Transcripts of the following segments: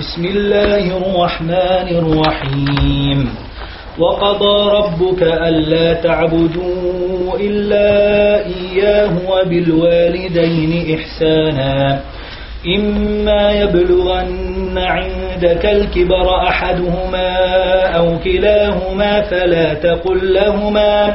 بسم الله الرحمن الرحيم. وقضى ربك ألا تعبدوا إلا إياه وبالوالدين إحسانا. إما يبلغن عندك الكبر أحدهما أو كلاهما فلا تقل لهما فلا تقل لهما.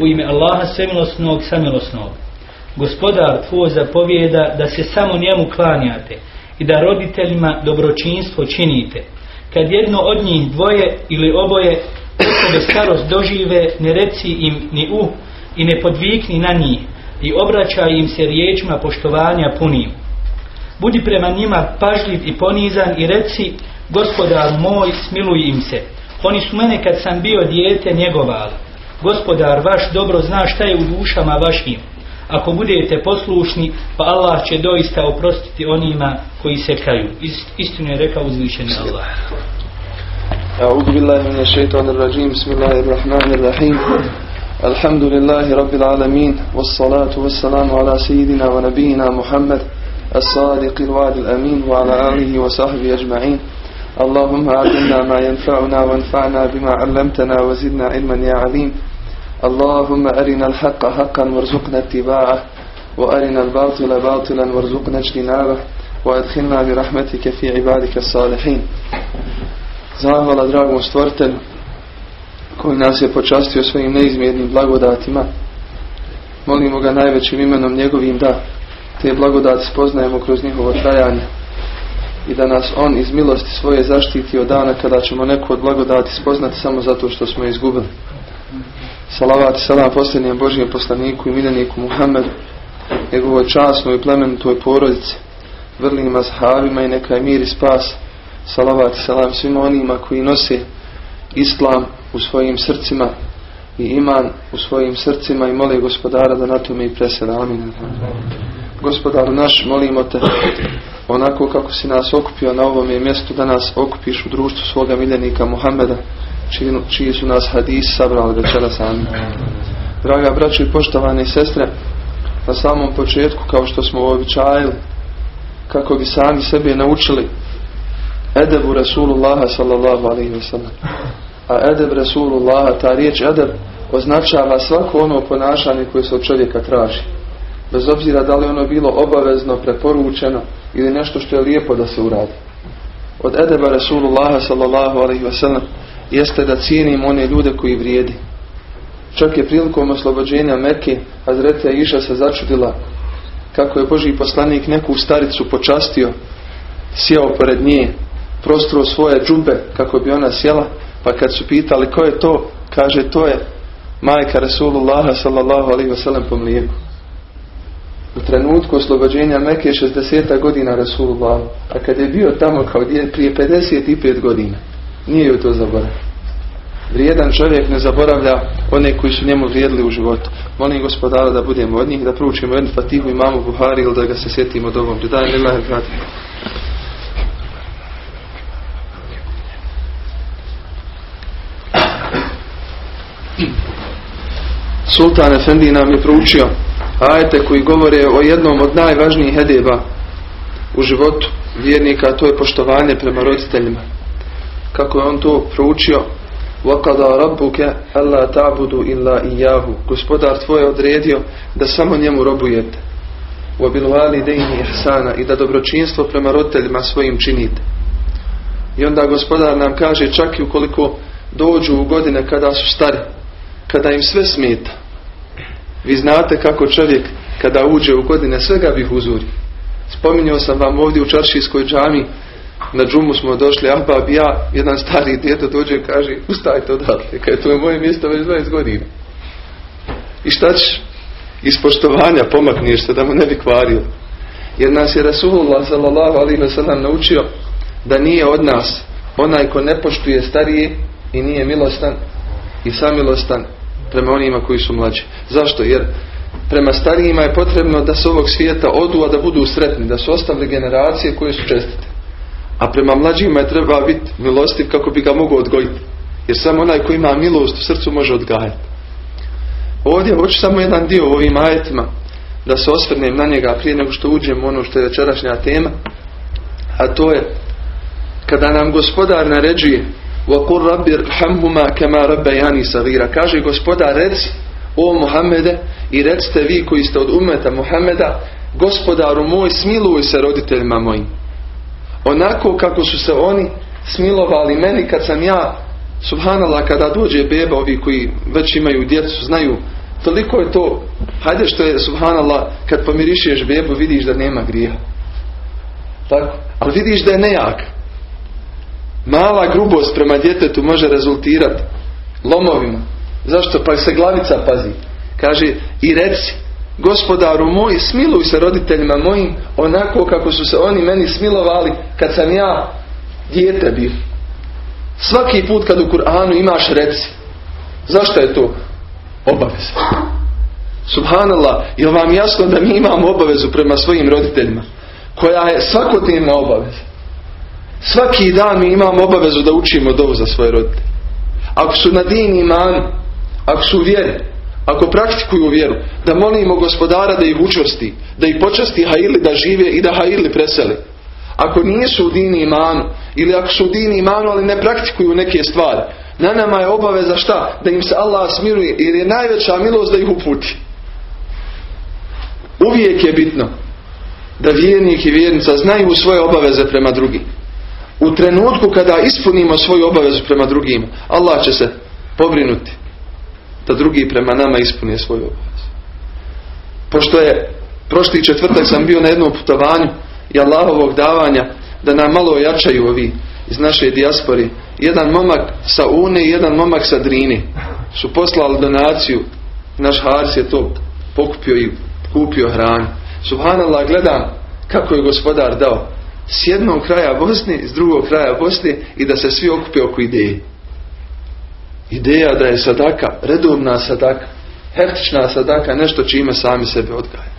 U ime Allaha semilosnog, samilosnog. Gospodar tvoj zapovjeda da se samo njemu klanjate i da roditeljima dobročinstvo činite. Kad jedno od njih dvoje ili oboje osobe starost dožive, ne reci im ni u i ne podvikni na njih i obraćaj im se riječima poštovanja punim. Budi prema njima pažljiv i ponizan i reci, gospodar moj, smiluj im se. Oni su mene kad sam bio dijete njegovali. Gospodar vaš dobro zna šta je u dušama vašim. Ako budete poslušni, pa Allah će doista oprostiti onima koji se kaju. Istinu je rekao uzvišeni Allah. أعوذ بالله من الشيطان الرجيم بسم الله الرحمن الرحيم الحمد لله رب العالمين والصلاة والسلام على سيدنا ونبينا محمد الصادق الوعد الأمين وعلى آله وصحبه أجمعين اللهم علمنا ما ينفعنا وانفعنا بما علمتنا وزدنا علما يا عليم اللهم أرنا الحق حقا وارزقنا اتباعه وأرنا الباطل باطلا وارزقنا اجتنابه وأدخلنا برحمتك في عبادك الصالحين Zahvala dragom stvoritelju koji nas je počastio svojim neizmjernim blagodatima. Molimo ga najvećim imenom njegovim da te blagodati spoznajemo kroz njihovo trajanje i da nas on iz milosti svoje zaštiti od dana kada ćemo neko od blagodati spoznati samo zato što smo izgubili. Salavat i salam posljednijem Božijem poslaniku i miljeniku Muhammedu, njegovoj časnoj i plemenitoj porodici, vrlima sahabima i neka je mir i spas. Salavat i salam svima onima koji nose islam u svojim srcima i iman u svojim srcima i mole gospodara da na tome i preseda. Amin. Gospodaru naš, molimo te onako kako si nas okupio na ovom je mjestu da nas okupiš u društvu svoga miljenika Muhammeda čiji, su nas hadis sabrali večera sami. Draga braći i poštovane sestre, na samom početku kao što smo uobičajili kako bi sami sebi naučili edebu Rasulullaha sallallahu alaihi wa sallam. A edeb Rasulullaha, ta riječ edeb označava svako ono ponašanje koje se od čovjeka traži. Bez obzira da li ono bilo obavezno, preporučeno ili nešto što je lijepo da se uradi. Od edeba Rasulullaha sallallahu alaihi wa sallam jeste da cijenimo one ljude koji vrijedi. Čak je prilikom oslobođenja Mekke Hazreta Iša se začudila kako je Boži poslanik neku staricu počastio, sjeo pored nje, prostruo svoje džube kako bi ona sjela, pa kad su pitali ko je to, kaže to je majka Rasulullaha sallallahu alaihi wasallam po mlijeku. U trenutku oslobođenja Mekke 60 godina Rasulullah, a kad je bio tamo kao dje, prije 55 godina, nije joj to zaboravio. Vrijedan čovjek ne zaboravlja one koji su njemu vrijedili u životu. Molim gospodara da budemo od njih, da proučimo jednu fatihu imamu Buhari ili da ga se sjetimo dobom. Daj lillahi fatihu. Sultan Efendi nam je proučio ajete koji govore o jednom od najvažnijih hedeba u životu vjernika, a to je poštovanje prema roditeljima. Kako je on to proučio وَقَدَا رَبُّكَ أَلَّا تَعْبُدُ إِلَّا إِيَّهُ Gospodar tvoj je odredio da samo njemu robujete. وَبِلْوَالِدَيْنِ إِحْسَانَ I da dobročinstvo prema roditeljima svojim činite. I onda gospodar nam kaže čak i ukoliko dođu u godine kada su stari, kada im sve smeta. vi znate kako čovjek kada uđe u godine svega bih uzuri. Spominjao sam vam ovdje u Čaršijskoj džami na džumu smo došli, ahbab ja, jedan stari djeto dođe i kaže, ustajte odatle, kaj to je moje mjesto već 20 godina. I šta ćeš? Iz poštovanja pomakneš se da mu ne bi kvario. Jer nas je Rasulullah sallallahu alaihi wa sallam naučio da nije od nas onaj ko ne poštuje starije i nije milostan i samilostan prema onima koji su mlađi. Zašto? Jer prema starijima je potrebno da se ovog svijeta odu, a da budu sretni, da su ostavili generacije koje su čestite. A prema mlađima je treba biti milostiv kako bi ga mogao odgojiti. Jer samo onaj koji ima milost u srcu može odgajati. Ovdje hoću samo jedan dio u ovim ajetima da se osvrnem na njega prije nego što uđem ono što je večerašnja tema. A to je kada nam gospodar naređuje وَقُلْ رَبِّ رْحَمْهُمَا كَمَا رَبَّيَانِ صَغِيرًا Kaže gospodar reci o Muhammede i recite vi koji ste od umeta Muhammeda gospodaru moj smiluj se roditeljima mojim. Onako kako su se oni smilovali meni kad sam ja subhanallah kada dođe beba ovi koji već imaju djecu znaju toliko je to hajde što je subhanallah kad pomirišeš bebu vidiš da nema grija tako ali vidiš da je nejak mala grubost prema djetetu može rezultirati lomovima zašto pa se glavica pazi kaže i reci gospodaru moj smiluj se roditeljima mojim onako kako su se oni meni smilovali kad sam ja dijete bio Svaki put kad u Kur'anu imaš reci. Zašto je to? Obaveza. Subhanallah, je vam jasno da mi imamo obavezu prema svojim roditeljima? Koja je svakodnevna obaveza. Svaki dan mi imamo obavezu da učimo dovu za svoje roditelje. Ako su na din iman, ako su vjeri, ako praktikuju vjeru, da molimo gospodara da ih učvrsti, da ih počasti hajili da žive i da hajili preseli. Ako nisu u dini imanu, ili ako su u dini imanu, ali ne praktikuju neke stvari, na nama je obaveza šta? Da im se Allah smiruje, jer je najveća milost da ih uputi. Uvijek je bitno da vjernik i vjernica znaju svoje obaveze prema drugim. U trenutku kada ispunimo svoju obavezu prema drugim, Allah će se pobrinuti da drugi prema nama ispune svoju obavezu. Pošto je prošli četvrtak sam bio na jednom putovanju i Allahovog davanja da nam malo jačaju ovi iz naše dijaspore. Jedan momak sa Une i jedan momak sa Drine su poslali donaciju. Naš Hars je to pokupio i kupio hranu. Subhanallah gledam kako je gospodar dao. S jednog kraja Bosne, s drugog kraja Bosne i da se svi okupe oko ideje. Ideja da je sadaka, redovna sadaka, hertična sadaka, nešto čime sami sebe odgaje.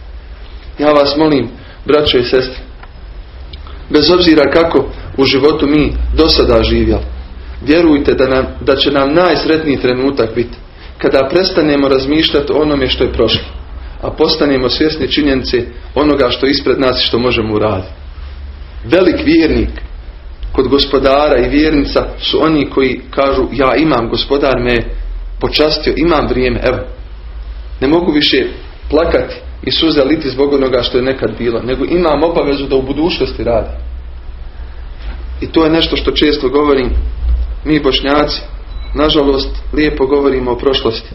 Ja vas molim, braćo i sestre, bez obzira kako u životu mi do sada živjeli. Vjerujte da, nam, da će nam najsretniji trenutak biti kada prestanemo razmišljati o onome što je prošlo, a postanemo svjesni činjenice onoga što je ispred nas i što možemo uraditi. Velik vjernik kod gospodara i vjernica su oni koji kažu ja imam, gospodar me počastio, imam vrijeme, evo. Ne mogu više plakati i suze liti zbog onoga što je nekad bilo, nego imam obavezu da u budućnosti radi. I to je nešto što često govorim mi bošnjaci. Nažalost, lijepo govorimo o prošlosti.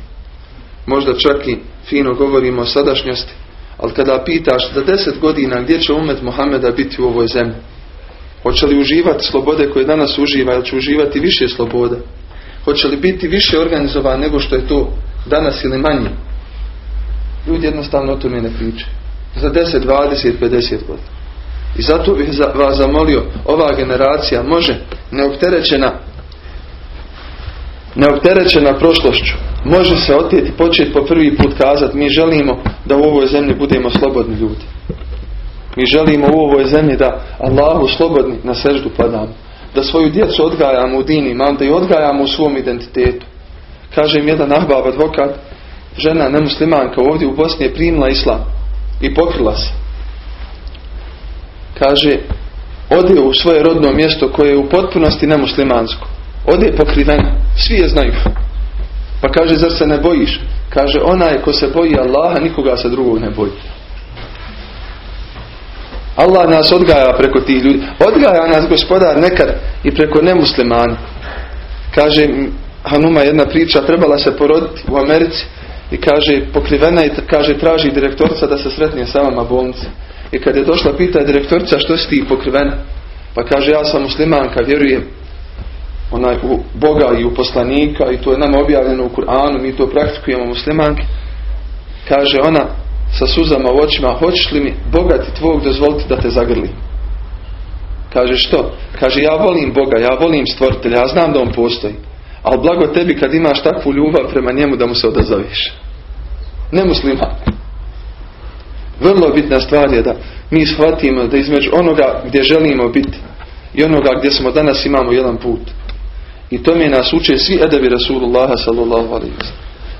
Možda čak i fino govorimo o sadašnjosti. Ali kada pitaš za deset godina gdje će umet Mohameda biti u ovoj zemlji, hoće li uživati slobode koje danas uživa ili će uživati više slobode? Hoće li biti više organizovan nego što je to danas ili manje? Ljudi jednostavno o tome ne pričaju. Za 10, 20, 50 godina. I zato bih vas zamolio, ova generacija može neopterećena neopterećena prošlošću može se otjeti početi po prvi put kazati mi želimo da u ovoj zemlji budemo slobodni ljudi. Mi želimo u ovoj zemlji da Allahu slobodni na seždu padamo. Da svoju djecu odgajamo u dini, da i odgajamo u svom identitetu. Kaže im jedan ahbab advokat, žena nemuslimanka ovdje u Bosni je primila islam i pokrila se. Kaže, ode u svoje rodno mjesto koje je u potpunosti nemuslimansko. Ode pokrivena. Svi je znaju. Pa kaže, zar se ne bojiš? Kaže, onaj ko se boji Allaha, nikoga se drugog ne boji. Allah nas odgaja preko tih ljudi. Odgaja nas gospodar nekad i preko nemuslimana. Kaže, Hanuma jedna priča, trebala se poroditi u Americi i kaže pokrivena i kaže traži direktorca da se sretne sa vama bolnice. I kad je došla pita direktorca što si ti pokrivena? Pa kaže ja sam muslimanka, vjerujem onaj, u Boga i u poslanika i to je nam objavljeno u Kur'anu, mi to praktikujemo muslimanke. Kaže ona, sa suzama u očima, hoćeš li mi bogati tvog dozvoliti da te zagrli? Kaže što? Kaže ja volim Boga, ja volim stvoritelja, ja znam da on postoji. Ali blago tebi kad imaš takvu ljubav prema njemu da mu se odazoveš. Ne muslima. Vrlo bitna stvar je da mi shvatimo da između onoga gdje želimo biti i onoga gdje smo danas imamo jedan put. I to mi nas uče svi edevi Rasulullaha sallallahu alaihi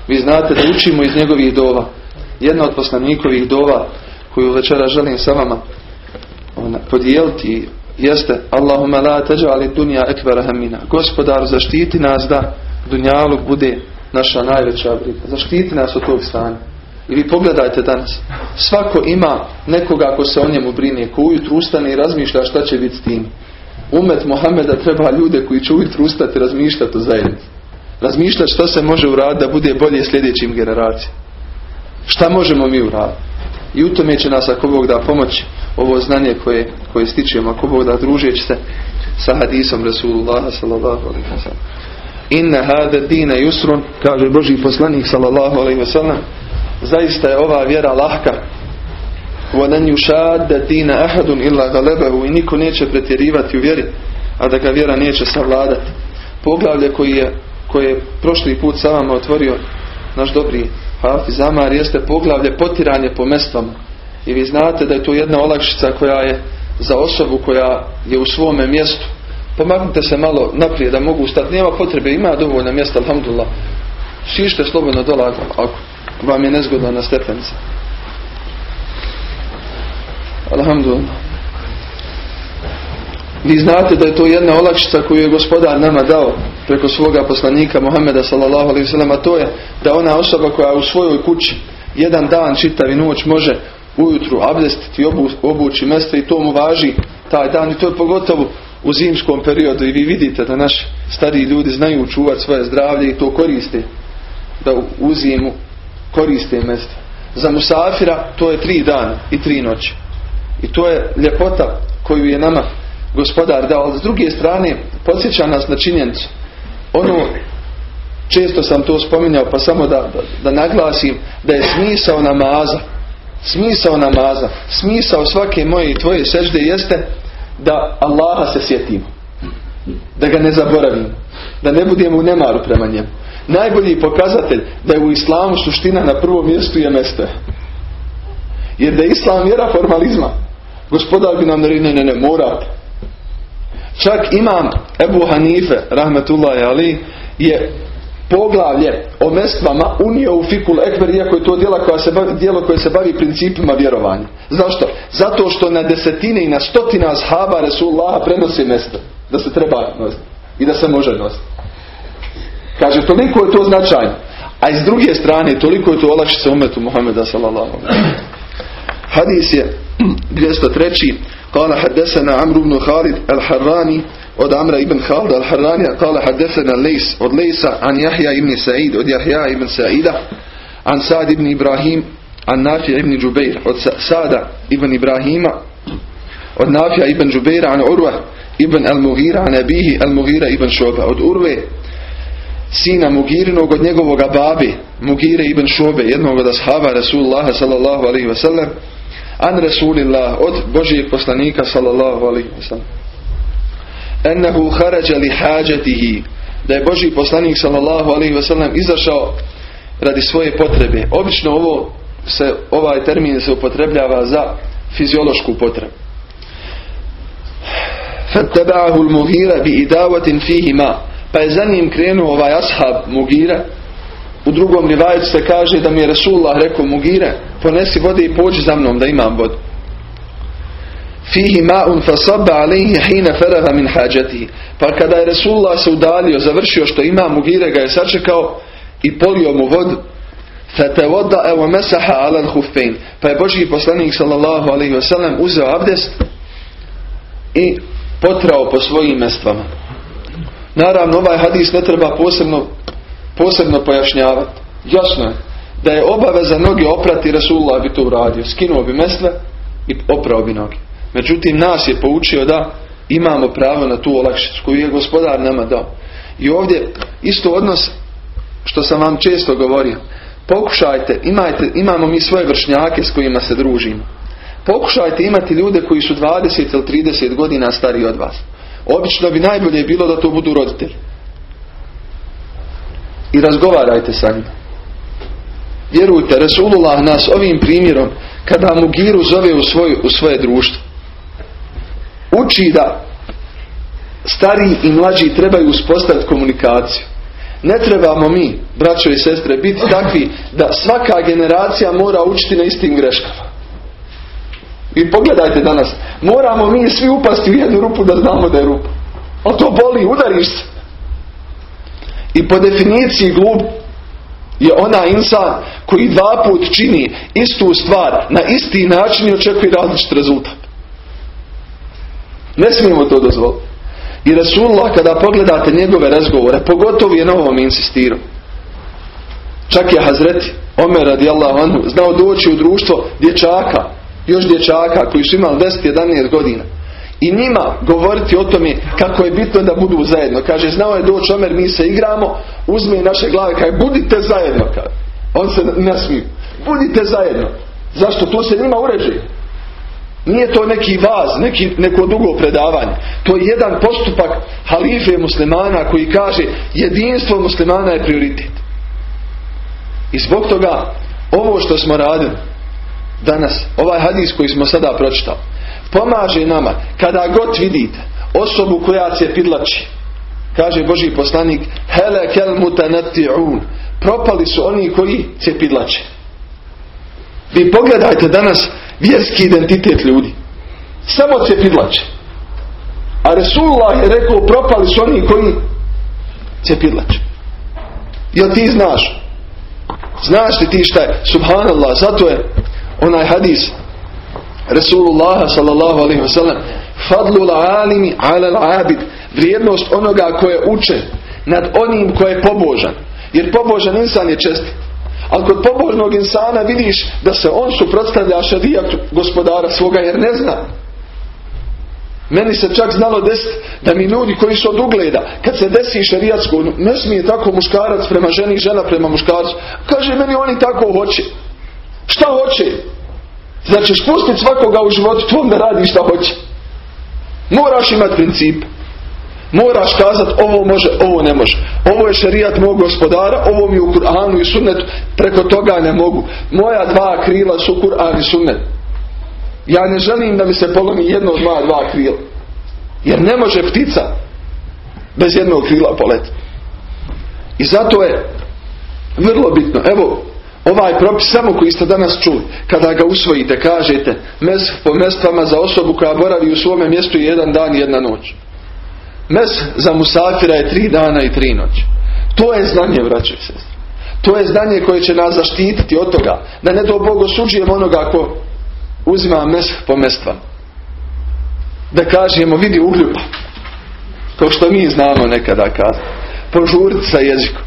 Vi znate da učimo iz njegovih dova. Jedna od poslanikovih dova koju večera želim sa vama podijeliti jeste Allahumma la teđali dunja ekbera hamina. Gospodar zaštiti nas da dunjaluk bude naša najveća briga. Zaštiti nas od tog stanja. I vi pogledajte danas. Svako ima nekoga ko se o njemu brine, ko ujutru ustane i razmišlja šta će biti s tim. Umet Mohameda treba ljude koji će ujutru ustati razmišljati o zajednici. Razmišljati šta se može uraditi da bude bolje sljedećim generacijama. Šta možemo mi uraditi? I u tome će nas ako Bog da pomoći ovo znanje koje, koje stičemo, ako Bog da družeći se sa hadisom Rasulullah sallallahu alaihi wa sallam. Inne hade dine yusrun, kaže Boži poslanik sallallahu alaihi wa sallam, zaista je ova vjera lahka. وَلَنْ يُشَادَ دِينَ أَحَدٌ إِلَّا غَلَبَهُ I niko neće pretjerivati u vjeri, a da ga vjera neće savladati. Poglavlje koji je, koje je prošli put sa vama otvorio naš dobri Hafiz Amar jeste poglavlje potiranje po mestvama. I vi znate da je to jedna olakšica koja je za osobu koja je u svome mjestu. Pomaknite se malo naprijed da mogu stati. Nema potrebe, ima dovoljno mjesta, alhamdulillah. Sište slobodno dole ako vam je nezgodno na stepenice. Alhamdulillah. Vi znate da je to jedna olakšica koju je gospodar nama dao preko svoga poslanika Muhammeda sallallahu alaihi wasallam, a to je da ona osoba koja u svojoj kući jedan dan čitavi noć može ujutru abdestiti, obu, obući mjesto i to mu važi taj dan i to je pogotovo u zimskom periodu i vi vidite da naši stariji ljudi znaju čuvati svoje zdravlje i to koriste da u zimu koriste mjesto. Za musafira to je tri dana i tri noći. I to je ljepota koju je nama gospodar dao. Ali s druge strane podsjeća nas na činjenicu. Ono, često sam to spominjao pa samo da, da, da naglasim da je smisao namaza smisao namaza smisao svake moje i tvoje sežde jeste da Allaha se sjetimo. Da ga ne zaboravimo. Da ne budemo u nemaru prema njemu. Najbolji pokazatelj da je u islamu suština na prvom mjestu je mjesto. Jer da je islam vjera formalizma. Gospodar bi nam naredio, ne, ne, morate. Čak imam Ebu Hanife, rahmetullahi ali, je poglavlje o mestvama unio u fikul ekber, iako je to djelo koje se bavi, djelo koje se bavi principima vjerovanja. Zašto? Zato što na desetine i na stotina ashaba Resulullah prenosi mjesto. Da se treba nositi. I da se može nositi. Kaže, toliko je to značajno. A iz druge strane, toliko je to olakšice umetu Muhammeda sallallahu Hadis je 203. قال حدثنا عمرو بن خالد الحراني od Amra ibn Khalid al-Harranija kala hadesena Lejs od Lejsa an Jahja ibn Sa'id od Jahja ibn Sa'ida an Sa'd ibn Ibrahim an Nafi ibn Jubeir od Sa'da ibn Ibrahima od Nafija ibn Jubeira an Urwa ibn al-Mughira an Abihi al-Mughira ibn Šoba od Urve sina Mugirinog od njegovoga babi Mugire ibn Šobe jednog od ashaba Rasulullah sallallahu alaihi wa sallam an Rasulillah od Božijeg poslanika sallallahu alaihi wasallam ennehu harađa li hađatihi da je Božji poslanik sallallahu alaihi wasallam izašao radi svoje potrebe. Obično ovo se ovaj termin se upotrebljava za fiziološku potrebu. Fattaba'ahu al-mughira bi idavatin fihi ma pa je za njim krenuo ovaj ashab Mugira u drugom rivajetu se kaže da mi je Rasulullah rekao Mugire, ponesi vode i pođi za mnom da imam vodu fihi ma'un fasabba alaihi hina faraha min hađatihi. Pa kada je Resulullah se udalio, završio što ima Mugire ga je sačekao i polio mu vodu. Fatawadda evo mesaha ala al Pa je Božji poslanik sallallahu alaihi wasallam uzeo abdest i potrao po svojim mestvama. Naravno ovaj hadis ne treba posebno, posebno pojašnjavati. Jasno je da je obaveza noge oprati Rasulullah bi to uradio. Skinuo bi mestve i oprao bi noge. Međutim, nas je poučio da imamo pravo na tu olakšicu koju je gospodar nama dao. I ovdje isto odnos što sam vam često govorio. Pokušajte, imajte, imamo mi svoje vršnjake s kojima se družimo. Pokušajte imati ljude koji su 20 ili 30 godina stariji od vas. Obično bi najbolje bilo da to budu roditelji. I razgovarajte sa njima. Vjerujte, Resulullah nas ovim primjerom, kada mu giru zove u, svoj, u svoje društvo, uči da stariji i mlađi trebaju uspostaviti komunikaciju. Ne trebamo mi, braćo i sestre, biti takvi da svaka generacija mora učiti na istim greškama. I pogledajte danas, moramo mi svi upasti u jednu rupu da znamo da je rupa. A to boli, udariš se. I po definiciji glup je ona insan koji dva put čini istu stvar na isti način i očekuje različit rezultat. Ne smijemo to dozvoliti. I Rasulullah kada pogledate njegove razgovore, pogotovo je na ovom insistirao. Čak je Hazreti Omer radijallahu anhu znao doći u društvo dječaka, još dječaka koji su imali 10-11 godina. I njima govoriti o tome kako je bitno da budu zajedno. Kaže, znao je doći Omer, mi se igramo, uzme naše glave, kaže, budite zajedno. Kaže. On se ne smiju. Budite zajedno. Zašto? To se njima uređuje. Nije to neki vaz, neki, neko dugo predavanje. To je jedan postupak halife muslimana koji kaže jedinstvo muslimana je prioritet. I zbog toga ovo što smo radili danas, ovaj hadis koji smo sada pročitali, pomaže nama kada god vidite osobu koja se pidlači. Kaže Boži poslanik hele kel mutanati'un propali su oni koji se pidlače. Vi pogledajte danas vjerski identitet ljudi. Samo se pidlače. A Resulullah je rekao propali su oni koji se pidlače. Jel ti znaš? Znaš li ti šta je? Subhanallah, zato je onaj hadis Resulullah sallallahu alaihi wa sallam fadlul alimi ala abid vrijednost onoga koje uče nad onim koje je pobožan. Jer pobožan insan je čestit. Ali kod pobožnog insana vidiš da se on suprotstavlja šarijat gospodara svoga jer ne zna. Meni se čak znalo desiti da mi ljudi koji su od ugleda, kad se desi šarijatsko, ne smije tako muškarac prema ženi, žena prema muškarcu. Kaže, meni oni tako hoće. Šta hoće? Znači, spustiti svakoga u životu, tvom da radi šta hoće. Moraš imati princip. Moraš kazati ovo može, ovo ne može. Ovo je šerijat mog gospodara, ovo mi u Kur'anu i sunnetu, preko toga ne mogu. Moja dva krila su Kur'an i sunnet. Ja ne želim da mi se polomi jedno od moja dva krila. Jer ne može ptica bez jednog krila poleti. I zato je vrlo bitno. Evo, ovaj propis samo koji ste danas čuli, kada ga usvojite, kažete mes po mestvama za osobu koja boravi u svome mjestu jedan dan i jedna noć. Mes za musafira je tri dana i tri noći. To je znanje, i sestre. To je znanje koje će nas zaštititi od toga. Da ne do Bog osuđujemo onoga ko uzima mes po mestvama. Da kažemo, vidi ugljuba. Kao što mi znamo nekada kazati. Požuriti sa jezikom.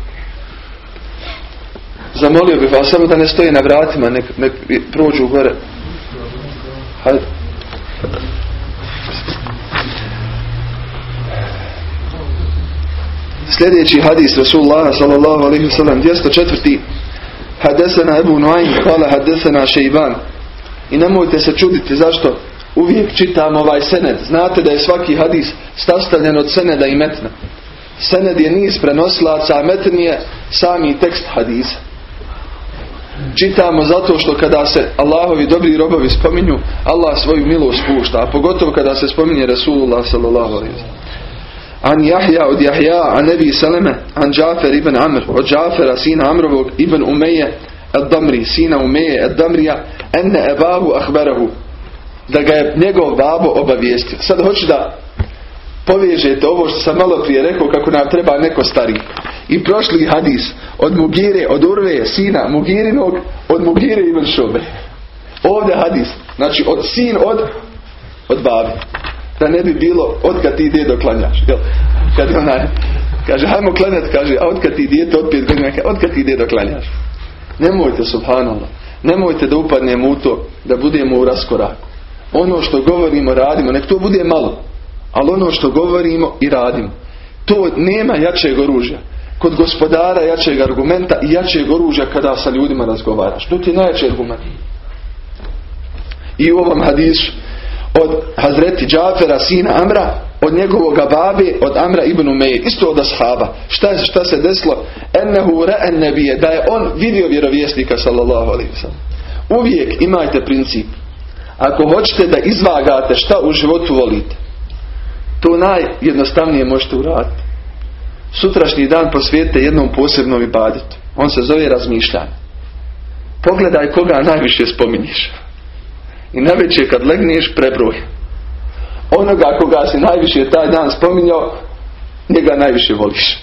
Zamolio bih vas samo da ne stoji na vratima, nek, nek prođu gore. Hajde. Sljedeći hadis Rasulullah sallallahu alaihi wa sallam 204. Hadesena Ebu Nuaym kala hadesena Šeiban. I nemojte se čuditi zašto uvijek čitam ovaj sened. Znate da je svaki hadis sastavljen od seneda i metna. Sened je niz prenoslaca, a metn je sami tekst hadisa. Čitamo zato što kada se Allahovi dobri robovi spominju, Allah svoju milost pušta, a pogotovo kada se spominje Rasulullah sallallahu alaihi An Jahja od Jahja, an Nebi Saleme, an Džafer ibn Amr, od Džafera sina Amrovog ibn Umeje, ad Damri, sina Umeje, ad Damrija, enne Ebahu Ahberahu, da ga je njegov babo obavijestio. Sad hoću da povežete ovo što sam malo prije rekao kako nam treba neko stari. I prošli hadis od Mugire, od Urve, sina Mugirinog, od Mugire ibn Šobe. Ovdje hadis. Znači od sin od od babi da ne bi bilo od kad ti djedo klanjaš. Jel? Kad je onaj, kaže, hajmo klanjati, kaže, a od kad ti djeto od pet godina, od kad ti djedo klanjaš. Nemojte, subhanallah, nemojte da upadnemo u to, da budemo u raskoraku. Ono što govorimo, radimo, nek to bude malo, ali ono što govorimo i radimo, to nema jačeg oružja. kod gospodara jačeg argumenta i jačeg oružja kada sa ljudima razgovaraš. To ti je najjači argument. I u ovom hadisu od Hazreti Džafera, sina Amra, od njegovoga babi, od Amra ibn Umeir, isto od ashaba. Šta, šta se desilo? Ennehu ra'en nebije, da je on vidio vjerovjesnika, sallallahu alaihi Uvijek imajte princip. Ako hoćete da izvagate šta u životu volite, to najjednostavnije možete uraditi. Sutrašnji dan posvijete jednom posebnom ibadetu. On se zove razmišljanje. Pogledaj koga najviše spominješ. I najveće kad legneš prebroj. Onoga koga si najviše taj dan spominjao, njega najviše voliš.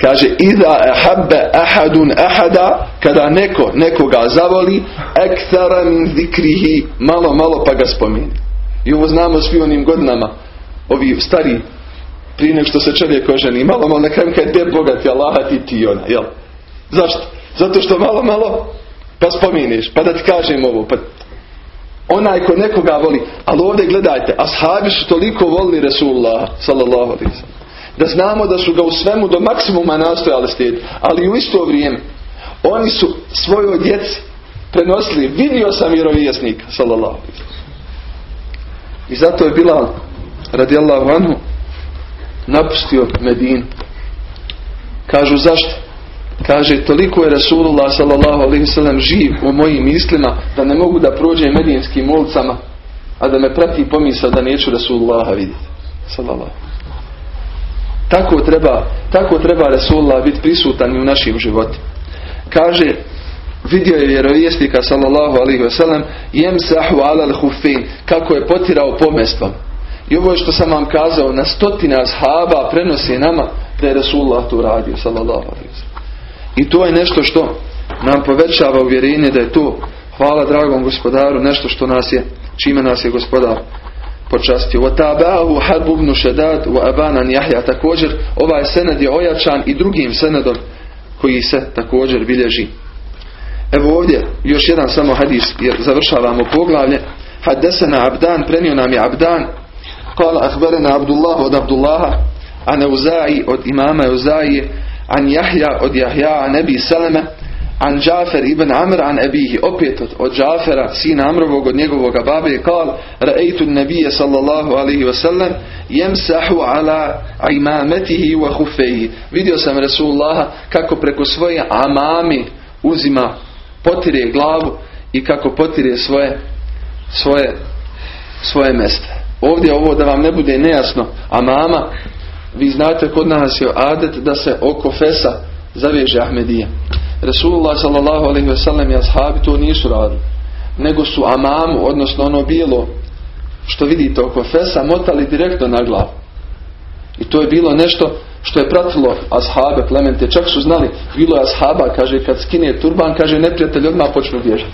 Kaže, iza ahabbe ahadun ahada, kada neko nekoga zavoli, ekthara min zikrihi, malo, malo pa ga spomeni. I ovo znamo svi onim godinama, ovi stari, prije nego što se čovjek oženi, malo, malo, na kraju kaj te bogati Allaha ti ti ona, jel? Zašto? Zato što malo, malo, pa spominiš, pa da ti kažem ovo, pa onaj ko nekoga voli, ali ovdje gledajte, ashabi su toliko volili Resulullah, sallallahu alaihi da znamo da su ga u svemu do maksimuma nastojali slijediti. Ali u isto vrijeme oni su svojoj djeci prenosili, vidio sam vjerovjesnika, sallallahu I zato je Bilal, radijallahu anhu, napustio Medinu. Kažu zašto? Kaže, toliko je Rasulullah sallam živ u mojim mislima da ne mogu da prođem medijinskim ulicama, a da me prati pomisao da neću Rasulullaha vidjeti. Sallallahu tako treba, tako treba Resulullah biti prisutan u našim životima. Kaže, vidio je vjerovjesnika sallallahu alaihi wasallam jemsahu alal hufin kako je potirao pomestvom. I ovo što sam vam kazao, na stotine ashaba prenosi nama da je Resulullah to radio sallallahu alaihi wasallam. I to je nešto što nam povećava uvjerenje da je to, hvala dragom gospodaru, nešto što nas je, čime nas je gospodar počastio. Wa Harb ibn Shadad wa Abanan Jahja. Također ovaj sened je ojačan i drugim senedom koji se također bilježi. Evo ovdje još jedan samo hadis jer završavamo poglavlje. Haddesana Abdan, prenio nam je Abdan. Kala ahberena Abdullah od Abdullaha, a Neuzai od imama Euzaije, an Jahja od Jahja, a Nebi Seleme, An Džafer ibn Amr an Ebihi, opet od, od Džafera, sina Amrovog, od njegovog babe, kal, Ra'eitu nebije sallallahu alaihi wasallam, jemsahu ala imametihi wa hufehi. Vidio sam Rasulullaha kako preko svoje amami uzima, potire glavu i kako potire svoje, svoje, svoje meste. Ovdje ovo da vam ne bude nejasno, a mama, vi znate kod nas je adet da se oko fesa zaveže Ahmedija. Resulullah sallallahu alaihi wasallam i ashabi to nisu radili. Nego su amamu, odnosno ono bilo što vidite oko fesa, motali direktno na glavu. I to je bilo nešto što je pratilo ashabe, plemente. Čak su znali, bilo je ashaba, kaže, kad skine turban, kaže, neprijatelj odmah počnu bježati.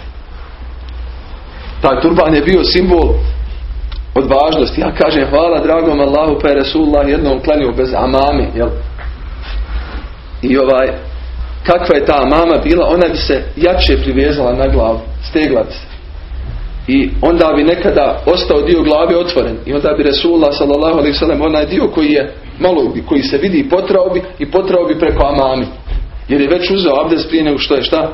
Taj turban je bio simbol odvažnosti. Ja kažem, hvala dragom Allahu, pa je Resulullah jednom klanio bez amami, jel? I ovaj, kakva je ta mama bila, ona bi se jače privezala na glavu, stegla se. I onda bi nekada ostao dio glave otvoren. I onda bi Resulullah sallallahu alaihi sallam, onaj dio koji je malo, koji se vidi i potrao bi i potrao bi preko amami. Jer je već uzeo abdes prije nego što je šta?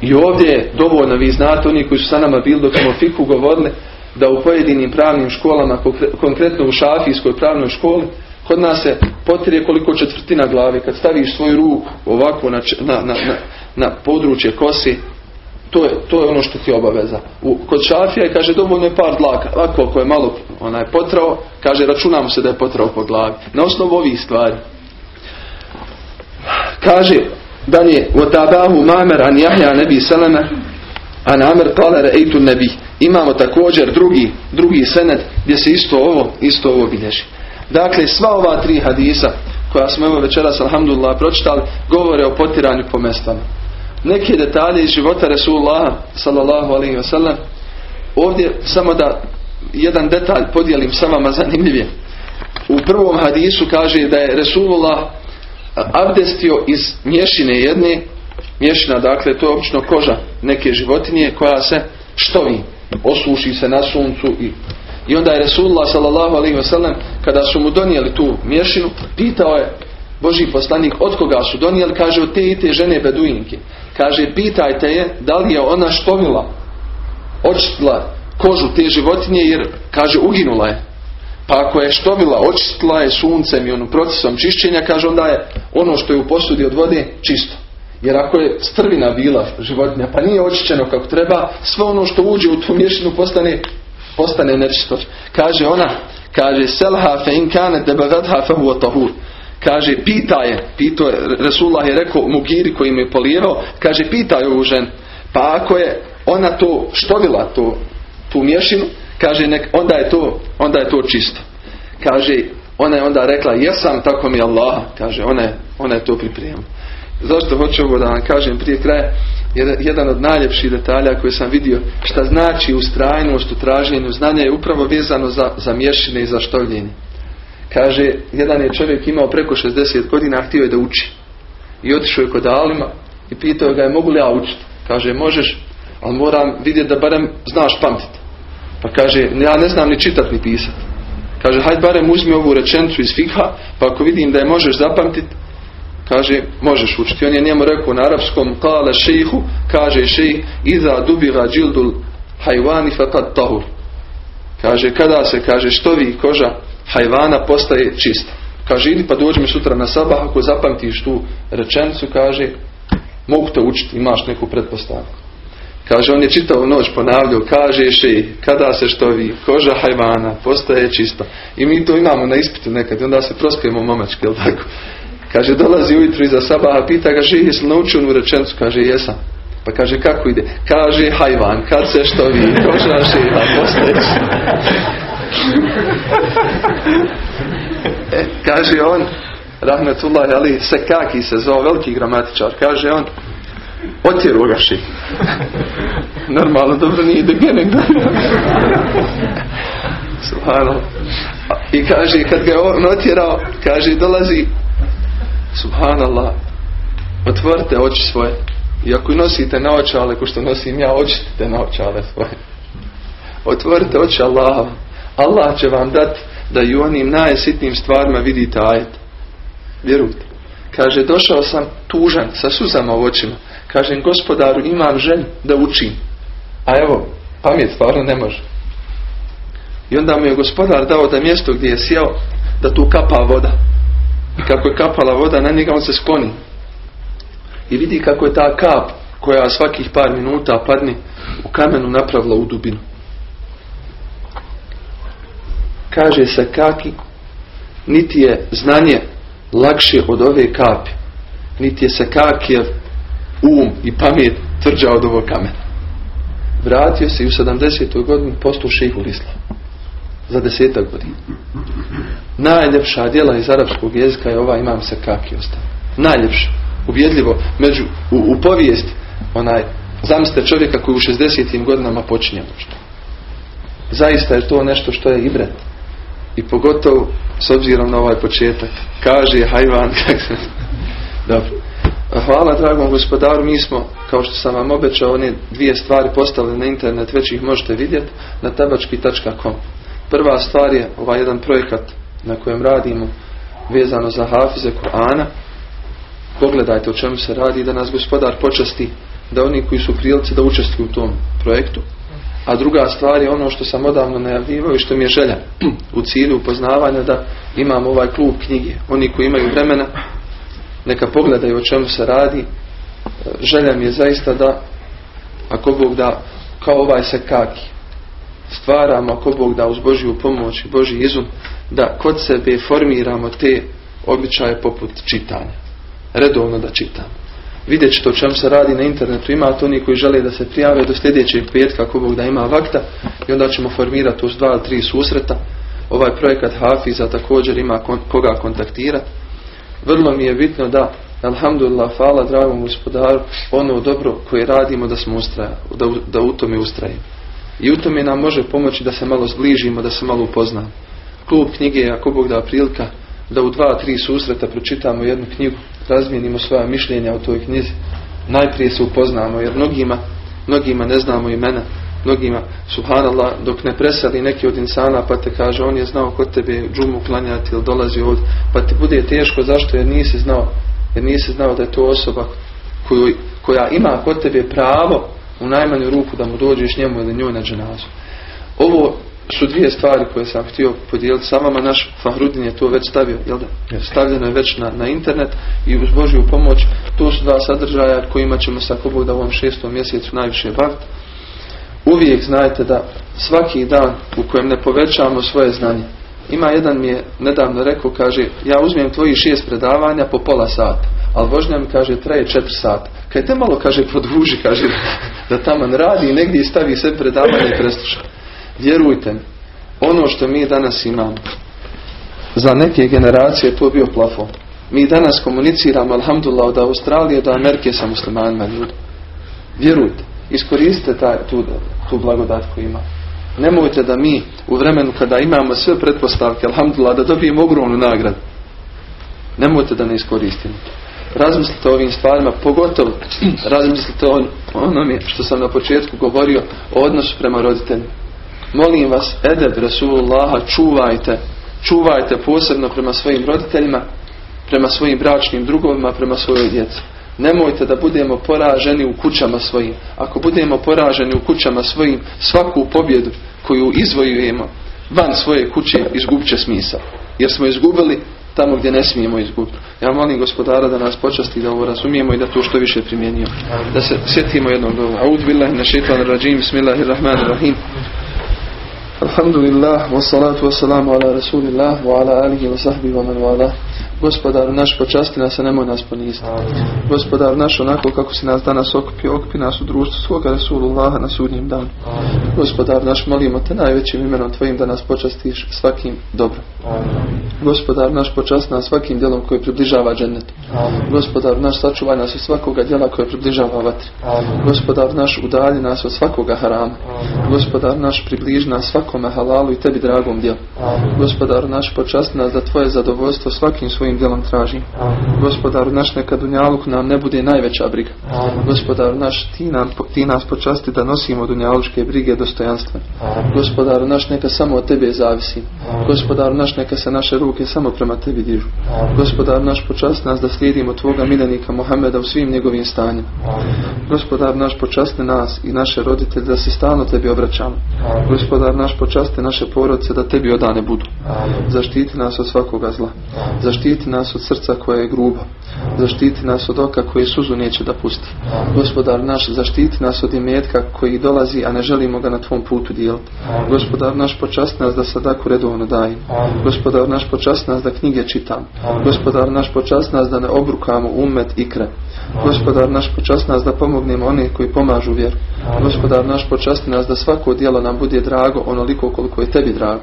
I ovdje je dovoljno, vi znate, oni koji su sa nama bili dok smo fiku govorili, da u pojedinim pravnim školama, konkretno u šafijskoj pravnoj školi, Kod nas se potrije koliko četvrtina glave. Kad staviš svoju ruku ovako na, na, na, na područje kosi, to je, to je ono što ti obaveza. U, kod šafija kaže dovoljno je par dlaka. Ovako ako je malo onaj potrao, kaže računamo se da je potrao po glavi. Na osnovu ovih stvari. Kaže dalje وَتَابَهُ مَامَرْ an Jahja nebi Seleme an Amr kala re'eitu nebi. Imamo također drugi, drugi senet gdje se isto ovo, isto ovo bilježi. Dakle, sva ova tri hadisa koja smo evo večeras, alhamdulillah, pročitali, govore o potiranju po mestama. Neki detalje iz života Resulullah, sallallahu alaihi wa sallam, ovdje samo da jedan detalj podijelim sa vama zanimljivije. U prvom hadisu kaže da je Resulullah abdestio iz mješine jedne, mješina dakle to je obično koža neke životinje koja se štovi, osuši se na suncu i i onda je Resulullah wasallam kada su mu donijeli tu mješinu, pitao je Boži poslanik, od koga su donijeli, kaže od te i te žene beduinke. Kaže, pitajte je da li je ona štovila, očistila kožu te životinje jer, kaže, uginula je. Pa ako je štovila, očistila je suncem i onom procesom čišćenja, kaže, onda je ono što je u posudi od vode čisto. Jer ako je strvina bila životinja, pa nije očišćeno kako treba, sve ono što uđe u tu mješinu postane, postane nečisto. Kaže ona, kaže, selha fe in kane debavetha fe tahur. Kaže, pita je, pito je, Resulullah je rekao Mugiri koji mu je polirao, kaže, pita je ovu ženu, pa ako je ona to štovila, to, tu mješinu, kaže, nek, onda, je to, onda je to čisto. Kaže, ona je onda rekla, jesam, tako mi Allah, kaže, ona je, ona je to pripremila. Zašto hoću ovo da vam kažem prije kraja? Jedan od najljepših detalja koje sam vidio šta znači ustrajnost u traženju znanja je upravo vezano za, za mješine i za štovljenje. Kaže, jedan je čovjek imao preko 60 godina, a htio je da uči. I otišao je kod Alima i pitao ga je mogu li ja učiti. Kaže, možeš, ali moram vidjeti da barem znaš pamtiti. Pa kaže, ja ne znam ni čitati ni pisati. Kaže, hajde barem uzmi ovu rečenicu iz fikha, pa ako vidim da je možeš zapamtiti, kaže, možeš učiti. On je njemu rekao na arapskom, kale šejihu, kaže šejih, iza dubiga džildul hajvani fakad tahur. Kaže, kada se, kaže, što vi koža hajvana postaje čista. Kaže, idi pa dođi mi sutra na sabah, ako zapamtiš tu rečenicu, kaže, mogu te učiti, imaš neku pretpostavku. Kaže, on je čitavu noć ponavljao, kaže še, kada se što vi, koža hajvana, postaje čista. I mi to imamo na ispitu nekad, onda se proskajemo momački, jel tako? Kaže, dolazi ujutru iza sabaha, pita ga, že jesi naučio onu rečenicu? Kaže, jesam. Pa kaže, kako ide? Kaže, hajvan, kad se što vi, koža postaje čista. E, kaže on, Rahmetullah Ali Sekaki se zvao veliki gramatičar, kaže on, otjeru ga ši. Normalno, dobro nije da gene Subhanallah. I kaže, kad ga je on otjerao, kaže, dolazi, subhanallah, otvorite oči svoje. I ako nosite naočale, ko što nosim ja, očistite naočale svoje. Otvorite oči Allaha. Allah će vam dati da i u onim najsitnijim stvarima vidite ajet. Vjerujte. Kaže, došao sam tužan, sa suzama u očima. Kažem, gospodaru, imam želj da učim. A evo, pamet stvarno ne može. I onda mu je gospodar dao da mjesto gdje je sjeo, da tu kapa voda. I kako je kapala voda, na njega on se skloni. I vidi kako je ta kap, koja svakih par minuta padne u kamenu napravila u dubinu. Kaže se kaki, niti je znanje lakše od ove kapi, niti je se kakijev um i pamet tvrđa od ovog kamena. Vratio se i u 70. godini postao šehul islam. Za desetak godina. Najljepša djela iz arapskog jezika je ova imam se kaki ostao. Najljepša. Uvjedljivo. Među, u, u povijesti onaj, zamislite čovjeka koji u 60. godinama počinje nešto. Zaista je to nešto što je ibret. I pogotovo s obzirom na ovaj početak. Kaže hajvan. Dobro. Hvala dragom gospodaru, mi smo, kao što sam vam obećao, one dvije stvari postavili na internet, već ih možete vidjeti na tabački.com. Prva stvar je ovaj jedan projekat na kojem radimo vezano za hafize Kur'ana. Pogledajte o čemu se radi da nas gospodar počasti da oni koji su prilici da učestvuju u tom projektu. A druga stvar je ono što sam odavno najavljivao i što mi je želja u cilju upoznavanja da imamo ovaj klub knjige. Oni koji imaju vremena neka pogledaju o čemu se radi. Želja mi je zaista da ako Bog da kao ovaj se kaki stvaramo ako Bog da uz Božju pomoć i Božji izum da kod sebe formiramo te običaje poput čitanja. Redovno da čitamo. Vidjet ćete o čemu se radi na internetu. Ima to oni koji žele da se prijave do sljedećeg petka ako Bog da ima vakta i onda ćemo formirati uz dva ili tri susreta. Ovaj projekat Hafiza također ima koga kontaktirati. Vrlo mi je bitno da, alhamdulillah, hvala dragom gospodaru, ono dobro koje radimo da smo ustraja, da, da u tome ustrajimo. I u tome nam može pomoći da se malo zbližimo, da se malo upoznamo. Klub knjige, ako Bog da prilika, da u dva, tri susreta pročitamo jednu knjigu, razmijenimo svoja mišljenja o toj knjizi. Najprije se upoznamo, jer mnogima, mnogima ne znamo imena, mnogima, subhanallah, dok ne presadi neki od insana pa te kaže on je znao kod tebe džumu klanjati ili dolazi ovdje, pa ti bude teško zašto jer nisi znao, jer nisi znao da je to osoba koju, koja ima kod tebe pravo u najmanju ruku da mu dođeš njemu ili njoj na dženazu. Ovo su dvije stvari koje sam htio podijeliti sa vama. Naš Fahrudin je to već stavio, jel da? Stavljeno je već na, na internet i uz Božju pomoć to su dva sadržaja kojima ćemo se ako da u ovom šestom mjesecu najviše baviti. Uvijek znajte da svaki dan u kojem ne povećavamo svoje znanje. Ima jedan mi je nedavno rekao, kaže, ja uzmem tvojih šest predavanja po pola sata, ali vožnja mi kaže traje četiri sata. Kaj te malo, kaže, produži, kaže, da tamo radi i negdje stavi sve predavanje i presluša. Vjerujte mi, ono što mi danas imamo, za neke generacije to bio plafon. Mi danas komuniciramo, alhamdulillah, od Australije do Amerike sa muslimanima ljudi. Vjerujte, iskoristite taj, tu, tu blagodat koju ima. Nemojte da mi u vremenu kada imamo sve pretpostavke, alhamdulillah, da dobijemo ogromnu nagradu. Nemojte da ne iskoristimo. Razmislite o ovim stvarima, pogotovo razmislite o onome što sam na početku govorio o odnosu prema roditeljima. Molim vas, edeb Rasulullaha, čuvajte, čuvajte posebno prema svojim roditeljima, prema svojim bračnim drugovima, prema svojoj djeci. Nemojte da budemo poraženi u kućama svojim. Ako budemo poraženi u kućama svojim, svaku pobjedu koju izvojujemo van svoje kuće izgubit će smisao. Jer smo izgubili tamo gdje ne smijemo izgubiti. Ja molim gospodara da nas počasti da ovo razumijemo i da to što više primjenjujemo. Da se sjetimo jednog dovoljna. Aud billahi na šeitan rajim, bismillahirrahmanirrahim. Alhamdulillah, wassalatu wassalamu ala rasulillah, wa ala alihi wa sahbihi wa man wala. Gospodar naš počasti nas, a nemoj nas poniziti. Gospodar naš onako kako si nas danas okupio, okupi nas u društvu svoga Rasulullaha na sudnjem danu. Gospodar naš molimo te najvećim imenom tvojim da nas počastiš svakim dobrom. Gospodar naš počasti nas svakim djelom koji približava džennetu. Gospodar naš sačuvaj nas od svakoga djela koje približava vatri. Gospodar naš udalji nas od svakoga harama. Gospodar naš približi nas svakome halalu i tebi dragom djelu. Gospodar naš počasti nas da tvoje zadovoljstvo svakim svojim djelom tražim. Gospodaru naš neka dunjaluk nam ne bude najveća briga. Gospodaru naš ti, nam, ti nas počasti da nosimo dunjalučke brige dostojanstva. Gospodaru naš neka samo od tebe zavisi. Gospodaru naš neka se naše ruke samo prema tebi dižu. Gospodaru naš počasti nas da slijedimo tvoga miljenika Mohameda u svim njegovim stanjima. Gospodar naš počasti nas i naše roditelje da se stalno tebi obraćamo. Gospodar naš počasti naše porodice da tebi odane budu. Zaštiti nas od svakoga zla. Zaštiti nas od srca koje je grubo. Zaštiti nas od oka koje suzu neće da pusti. Gospodar naš, zaštiti nas od imetka koji dolazi, a ne želimo ga na tvom putu dijeliti. Gospodar naš, počast nas da sadaku redovno dajem. Gospodar naš, počast nas da knjige čitam. Gospodar naš, počast nas da ne obrukamo umet i kre. Gospodar naš, počast nas da pomognemo one koji pomažu vjeru. Gospodar naš, počasti nas da svako djelo nam bude drago onoliko koliko je tebi drago.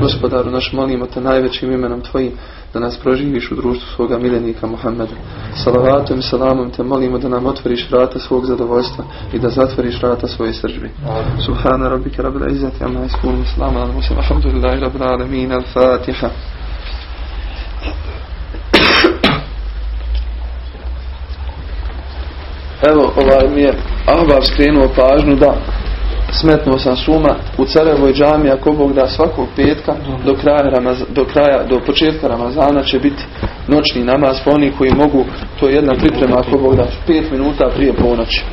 Gospodaru naš, molimo te najvećim imenom tvojim da nas proživiš u društvu svoga miljenika Muhammeda. Salavatom i salamom te molimo da nam otvoriš vrata svog zadovoljstva i da zatvoriš vrata svoje sržbi. Subhana rabbika rabbil izzati amma yasifun. Salamu ala. Alhamdulillahi rabbil alamin. Al-Fatiha. Evo, ovaj mi je Ahbar skrenuo pažnju da smetnuo sam suma u Carevoj džami ako Bog da svakog petka do kraja, Ramaz, do kraja do početka Ramazana će biti noćni namaz pa oni koji mogu to je jedna priprema ako Bog da 5 minuta prije ponoći